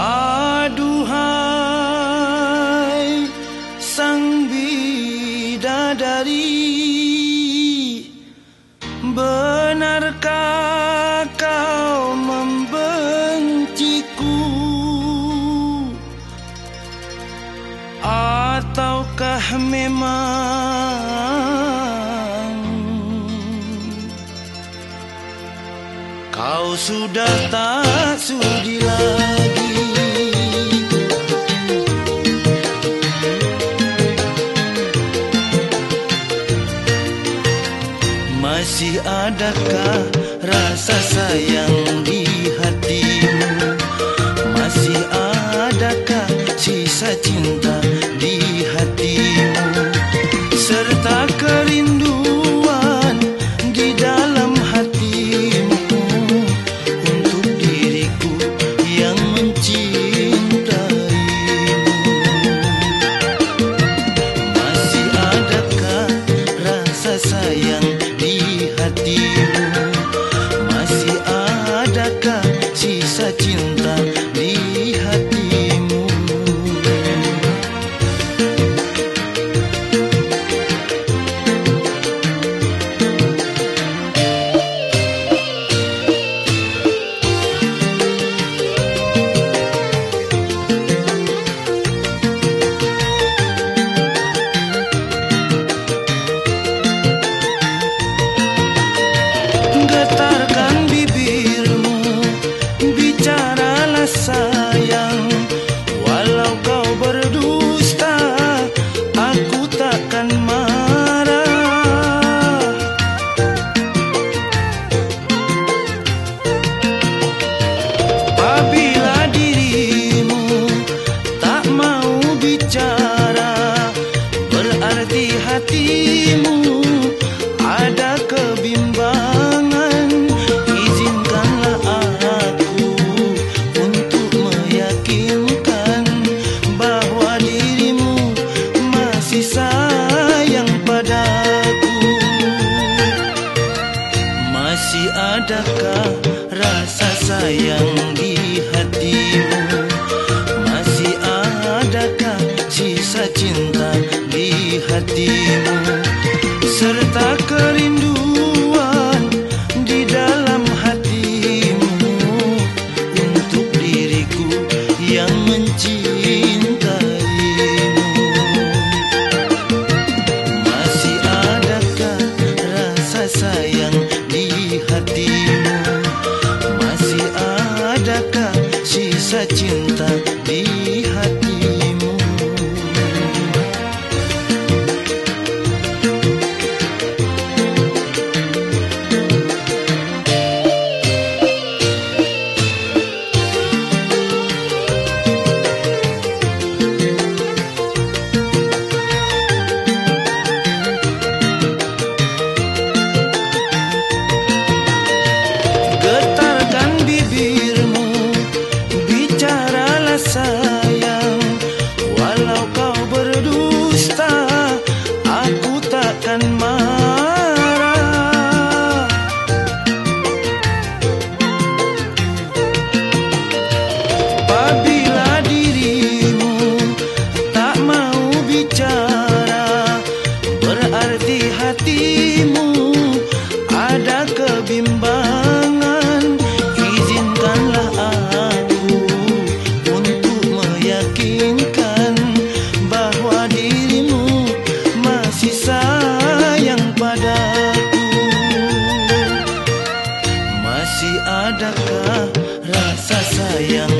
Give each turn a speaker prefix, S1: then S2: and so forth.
S1: Aduhai sang bidadari Benarkah kau membenciku? Ataukah memang Kau sudah tak sudi Masih adakah rasa sayang di hatimu? Masih adakah sisa cinta di hatimu? Serta kerinduan di dalam hatimu Untuk diriku yang mencintaimu. Masih adakah rasa sayang Getarkan bibirmu. Bicaralah sayang Walau kau berdusta Aku takkan marah. Apabila dirimu Tak mau bicara Berarti hatimu adakah rasa sayang di hatimu Masih adakah sisa cinta di hatimu serta kerinduan di dalam hatimu untuk diriku yang mencintaimu. hatimu. Ada kebimbangan izinkanlah aku untuk meyakinkan bahwa dirimu masih sayang padaku. Masih adakah rasa sayang?